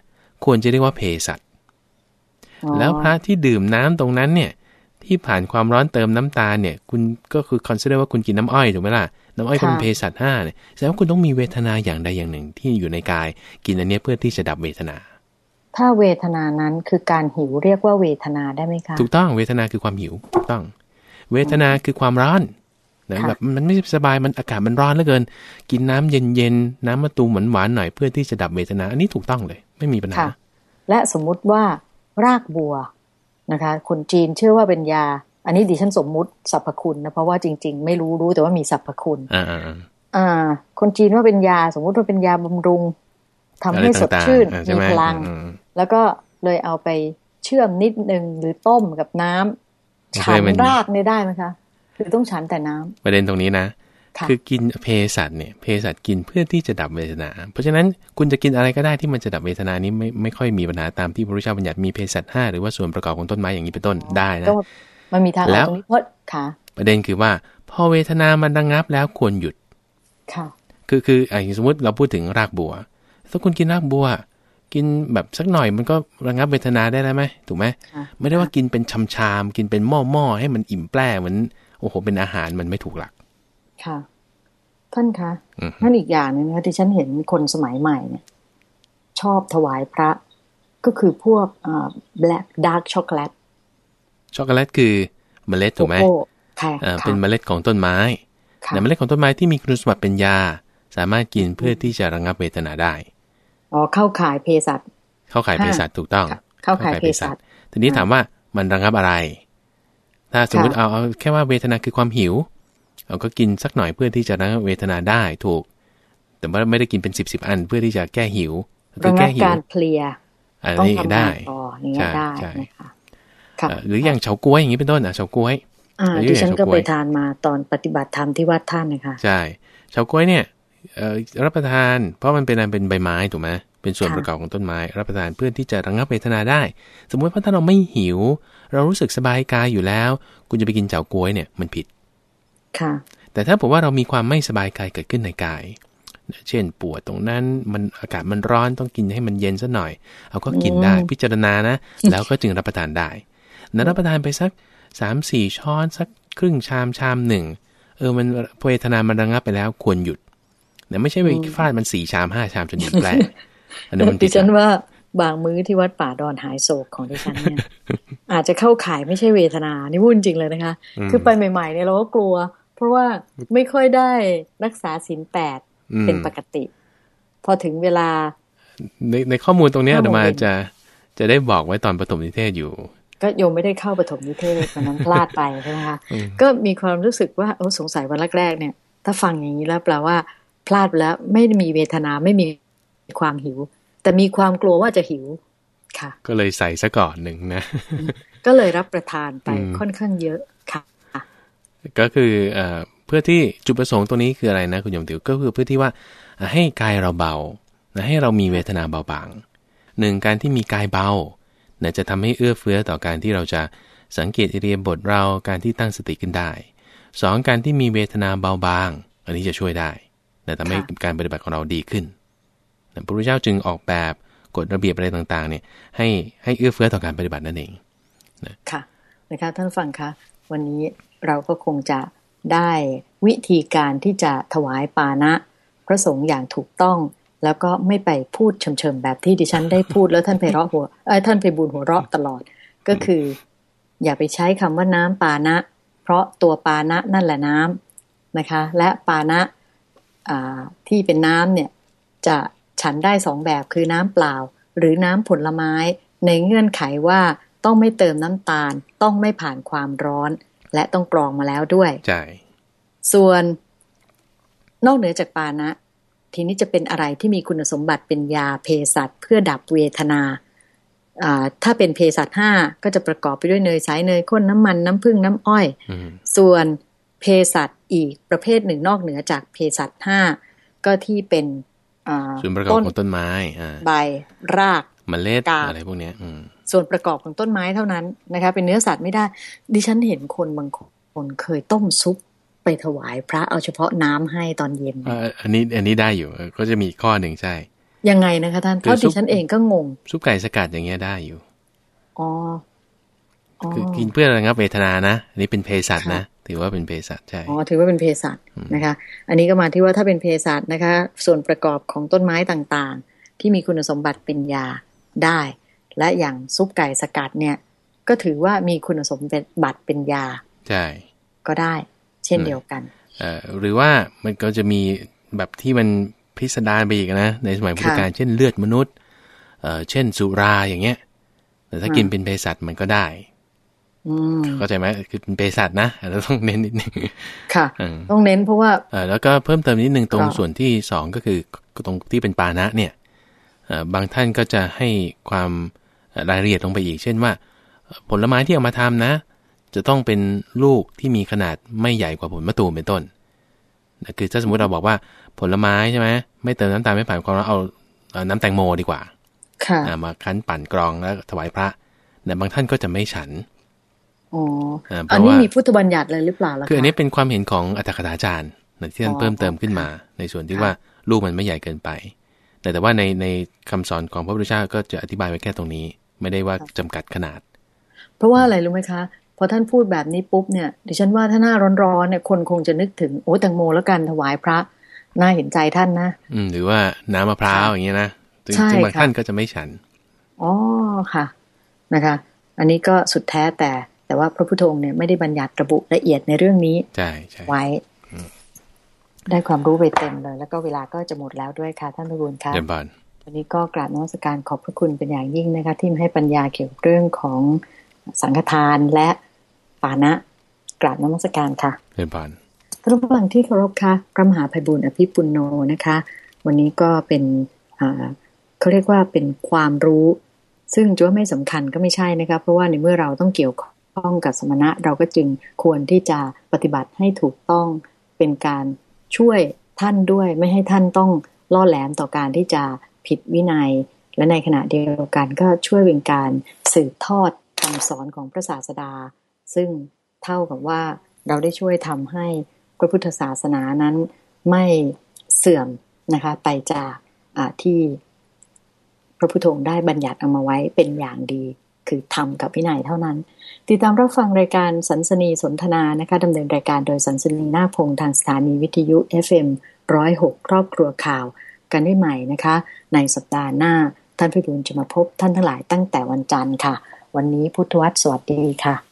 ควรจะเรียกว่าเภสัชอ๋อ แล้วพระที่ดื่มน้ำตรงนั้นเนี่ย ที่ผ่านความร้อนเติมน้ำตาลเนี่ย คุณก็คือ consider ว่าคุณกินน้ำอ้อยถูกไหมล่ะ น้ำอ้อยก็เป็นเภสัชห้าเนี่ยแสดงว่าคุณต้องมีเวทนาอย่างใดอย่างหนึ่งที่อยู่ในกาย กินอันเนี้ยเพื่อที่จะดับเวทนา ถ้าเวทนานั้นคือการหิวเรียกว่าเวทนาได้ไหมคะถูกต้องเวทนาคือความหิวถูกต้อง เวทนาคือความร้อนนะค่ะแบบมันไม่สบายมันอากาศมันร้อนเหลือเกิน กินน้ำเย็นๆน้ำมะตูมหวานๆหน่อยเพื่อที่จะดับเวทนา อันนี้ถูกต้องเลย ไม่มีปัญหาค่ะและสมมุติว่า รากบัวนะคะ คนจีนเชื่อว่าเป็นยา อันนี้ดิฉันสมมุติสรรพคุณนะ เพราะว่าจริง ๆ ไม่รู้รู้แต่ว่ามีสรรพคุณอ่าๆอ่าคนจีนว่าเป็นยาสมมุติว่าเป็นยาบำรุงทำๆอะไรให้สดต่างๆชื่นอ่าใช่มีไหมพลังอืมแล้วก็เลยเอาไปเชื่อมนิดนึงหรือต้มกับน้ำไม่ฉัใช่นมันรากเนี่ยได้ไหมคะหรือต้องฉันแต่น้ำประเด็นตรงนี้นะ ค่ะคือกินเภสัชเนี่ยเภสัชกินเพื่อที่จะดับเวทนา เพราะฉะนั้นคุณจะกินอะไรก็ได้ที่มันจะดับเวทนานี้ไม่ไม่ค่อยมีปัญหาตามที่พระพุทธเจ้าบัญญัติมีเภสัชห้าหรือว่าส่วนประกอบของต้นไม้อย่างนี้เป็นต้นได้นะก็มันมีทางอแล้อกวตรงนี้เพราะค่ะ ประเด็นคือว่าพอเวทนามันระงับแล้วควรหยุดค่ะ คือคืออะอย่างสมมติเราพูดถึงรากบัว ถ้าคุณกินรากบัว กินแบบสักหน่อยมันก็ระงับเวทนาได้แล้วไหมถูกไหมค่ะไม่ได้ว่ากินเป็นชำชามๆกินเป็นหม้อหม้อๆให้มันอิ่มแปร่เหมือนโอ้โหเป็นอาหารมันไม่ถูกหลัก ค่ะ ท่านคะอือฮึนั่นอีกอย่างหนึงนะคะที่ฉันเห็นคนสมัยใหม่เนี่ย ชอบถวายพระก็คือพวกอ่า black dark chocolate ช็อกโกแลตคือเมล็ดถูกไหมโกโก้ค่ะเอ่อค่ะเป็นเมล็ดของต้นไม้ค่ะแต่เมล็ดของต้นไม้ที่มีคุณสมบัติเป็นยา สามารถกินเพื่อที่จะระงับเวทนาได้อ๋อเข้าขายเภสัชเข้าขายเภสัชถูกต้องค่ะเข้าขายเภสัชทีนี้ถามว่ามันระงับอะไร ถ้าสมมติค่ะเอาเอาแค่ว่าเวทนาคือความหิว เราก็กินสักหน่อยเพื่อที่จะระงับเวทนาได้ถูก แต่ว่าไม่ได้กินเป็นสิบสิบอันเพื่อที่จะแก้หิวคืระองัแก้บหิวการเพลียอันต้องนี้ทำได้งานต่ออย่างเงี้ยใช่ได้ใช่นะคะค่ะเอ่อหรืออย่างเฉาก๊วยอย่างนี้เป็นต้นอะเฉาก๊วยอ่าหรือดิฉันอย่างก็เฉาก๊ไปวยทานมาตอนปฏิบัติธรรมที่วัดท่านนะคะใช่เฉาก๊วยเนี่ยเอ่อรับประทาน เพราะมันเป็นอันเป็นใบไม้ถูกไหมเป็นส่วนค่ะประกอบของต้นไม้ รับประทานเพื่อที่จะระงับเวทนาได้ สมมติว่าถ้าเราไม่หิว เรารู้สึกสบายกายอยู่แล้ว คุณจะไปกินเฉาก๊วยเนี่ยมันผิด ค่ะ แต่ถ้าผมว่าเรามีความไม่สบายกายเกิดขึ้นในกาย เช่นปวดตรงนั้นมันอากาศมันร้อนต้องกินให้มันเย็นซะหน่อย เอาก็กินได้อืมพิจารณานะ แล้วก็จึงรับประทานได้นั้นรับประทานไปสักสามสี่ช้อนสักครึ่งชามชามหนึ่งเออมันเวทนามันระงับไปแล้วควรหยุดแต่ไม่ใช่ไปฟาดมันสี่ชามห้าชามจนหยุดแปลอันนั้นมันดิผิดฉันละว่าบางมื้อที่วัดป่าดอนหายโศกของดิฉันเนี่ยอาจจะเข้าข่ายไม่ใช่เวทนา นี่พูดจริงเลยนะคะ คือไปใหม่ๆเนี่ยเราก็กลัว เพราะว่าไม่ค่อยได้รักษาศีลแปดอืมเป็นปกติ พอถึงเวลา ในในข้อมูลตรงเนี้ยข้อาอมูตลมาเองจะจะได้บอกไว้ตอนปฐมนิเทศอยู่ ก็โยมไม่ได้เข้าปฐมนิเทศวันนั้นพลาดไปใช่ไหมคะอืมก็มีความรู้สึกว่าโอ้สงสัยวันแรกๆเนี่ย ถ้าฟังอย่างนี้แล้วแปลว่า พลาดไปแล้วไม่มีเวทนาไม่มีความหิว แต่มีความกลัวว่าจะหิวค่ะ ก็เลยใส่ซะก่อนหนึ่งนะ ก็เลยรับประทานไปค่อนข้างเยอะค่ะ ก็คือเอ่อเพื่อที่จุดประสงค์ตรงนี้คืออะไรนะคุณโยมติวก็คือเพื่อที่ว่าให้กายเราเบาให้เรามีเวทนาเบาบางหนึ่งการที่มีกายเบาเนี่ยจะทำให้เอื้อเฟื้อต่อการที่เราจะสังเกตเรียนบทเราการที่ตั้งสติขึ้นได้สองการที่มีเวทนาเบาบาง อันนี้จะช่วยได้แต่ทำให้การปฏิบัติของเราดีขึ้นพระพุทธเจ้าจึงออกแบบกฎระเบียบอะไรต่างๆ เนี่ยให้ให้เอื้อเฟื้อต่อการปฏิบัตินั่นเองนะค่ะนะคะท่านฟังคะวันนี้ เราก็คงจะได้วิธีการที่จะถวายปานะ พระสงฆ์อย่างถูกต้อง แล้วก็ไม่ไปพูดเฉมๆแบบที่ดิฉันได้พูดแล้วท่านไปเราะหัวท่านไปบูนหัวเราะตลอดก็คือ อย่าไปใช้คำว่าน้ำปานะ เพราะตัวปานะนั่นแหละน้ำนะคะ และปานะที่เป็นน้ำเนี่ยจะฉันได้สองแบบคือน้ำเปล่า หรือน้ำผลไม้ในเงื่อนไขว่าต้องไม่เติมน้ำตาล ต้องไม่ผ่านความร้อน และต้องกรองมาแล้วด้วยใช่ส่วนนอกเหนือจากปานะ ทีนี้จะเป็นอะไรที่มีคุณสมบัติเป็นยาเภสัชเพื่อดับเวทนาถ้าเป็นเภสัชห้าก็จะประกอบไปด้วยเนยสายเนยข้นน้ำมันน้ำผึ้งน้ำอ้อย ส่วนเภสัชอีกประเภทหนึ่งนอกเหนือจากเภสัชห้าก็ที่เป็นส่วนประกอบของต้นไม้ใบรากมเมล็ดอะไรพวกนี้ ส่วนประกอบของต้นไม้เท่านั้นนะคะ เป็นเนื้อสัตว์ไม่ได้ ดิฉันเห็นคนบางคนเคยต้มซุปไปถวายพระเอาเฉพาะน้ำให้ตอนเย็นอันนี้อันนี้ได้อยู่ก็จะมีข้อหนึ่งใช่ ยังไงนะคะท่านเพราะดิฉันเองก็งง ซุปไก่สกัดอย่างเงี้ยได้อยู่อ๋อคือกินเพื่อระงับเวทนานะ อันนี้เป็นเภสัชนะ ถือว่าเป็นเภสัชใช่ อ๋อ ถือว่าเป็นเภสัชนะคะ อันนี้ก็มาที่ว่าถ้าเป็นเภสัชนะคะ ส่วนประกอบของต้นไม้ต่างๆ ที่มีคุณสมบัติเป็นยาได้ และอย่างซุปไก่สกัดเนี่ย ก็ถือว่ามีคุณสมบัติเป็นยา ใช่ ก็ได้ เช่นเดียวกันเอ่อหรือว่ามันก็จะมีแบบที่มันพิสดารไปอีกนะ ในสมัยพุทธกาลเช่นเลือดมนุษย์เอ่อเช่นสุราอย่างเงี้ยแต่ถ้ากินเป็นเภสัชมันก็ได้เข้าใจไหมคือเป็นเภสัชนะเราต้องเน้นนิดนึงค่ะ ต้องเน้นเพราะว่าเอแล้วก็เพิ่มเติมนิดนึงตรงส่วนที่สองก็คือตรงที่เป็นปานะเนี่ยบางท่านก็จะให้ความ รายละเอียดลงไปอีก เช่นว่า ผลไม้ที่เอามาทำนะ จะต้องเป็นลูกที่มีขนาดไม่ใหญ่กว่าผลมะตูมเป็นต้นคือถ้าสมมุติเราบอกว่าผลไม้ใช่ไหมไม่เติมน้ำตาลไม่ผ่านความร้อนเอาน้ำแตงโมดีกว่าค่ะมาคั้นปั่นกรองแล้วถวายพระแต่บางท่านก็จะไม่ฉันอ๋ออันนี้มีพุทธบัญญัติเลยหรือเปล่าล่ะคืออันนี้เป็นความเห็นของอัตถกถาจารย์ที่ท่านเพิ่มเติมขึ้นมา ในส่วนที่ว่าลูกมันไม่ใหญ่เกินไป แต่แต่ว่าในในคำสอนของพระพุทธเจ้าก็จะอธิบายไว้แค่ตรงนี้ ไม่ได้ว่าจำกัดขนาด เพราะว่าอะไรรู้ไหมคะพอท่านพูดแบบนี้ปุ๊บเนี่ยดิฉันว่าถ้าหน้าร้อนๆเนี่ยคนคงจะนึกถึงโอ้แตงโมแล้วกันถวายพระน่าเห็นใจท่านนะอืมหรือว่าน้ำมะพร้าวอย่างเงี้ยนะซึ่งบางท่านก็จะไม่ฉันอ๋อค่ะนะคะ อันนี้ก็สุดแท้แต่แต่ว่าพระพุทธองค์เนี่ยไม่ได้บัญญัติระบุละเอียดในเรื่องนี้ไว้ ได้ความรู้ไปเต็มเลย แล้วก็เวลาก็จะหมดแล้วด้วยค่ะท่านพระบุญค่ะ วันนี้ก็กราบนมัสการขอบพระคุณเป็นอย่างยิ่งนะคะที่มาให้ปัญญาเกี่ยวกับเรื่องของสังฆทานและปานะกราบนมัสการค่ะเรียนบานท่านผู้ฟังที่เคารพค่ะพระมหาภัยบุญอภิปุโนนะคะ วันนี้ก็เป็นเขาเรียกว่าเป็นความรู้ ซึ่งจะว่าไม่สำคัญก็ไม่ใช่นะคะเพราะว่าในเมื่อเราต้องเกี่ยวข้องข้องกับสมณะ เราก็จึงควรที่จะปฏิบัติให้ถูกต้องเป็นการช่วยท่านด้วย ไม่ให้ท่านต้องล่อแหลมต่อการที่จะ ผิดวินัย และในขณะเดียวกันก็ช่วยเป็นการสืบทอดคำสอนของพระศาสดา ซึ่งเท่ากับว่าเราได้ช่วยทำให้พระพุทธศาสนานั้นไม่เสื่อมนะคะไปจากที่พระพุทธองค์ได้บัญญัติเอามาไว้เป็นอย่างดี คือธรรมกับวินัยเท่านั้น ติดตามรับฟังรายการสันสนีสนทนานะคะดำเนินรายการโดยสันสนีนาพงทางสถานีวิทยุ FM106 ครอบครัวข่าว กันได้ใหม่นะคะ ในสัปดาห์หน้าท่านพิบูลจะมาพบท่านทั้งหลายตั้งแต่วันจันทร์ค่ะ วันนี้พุทธวัตรสวัสดีค่ะ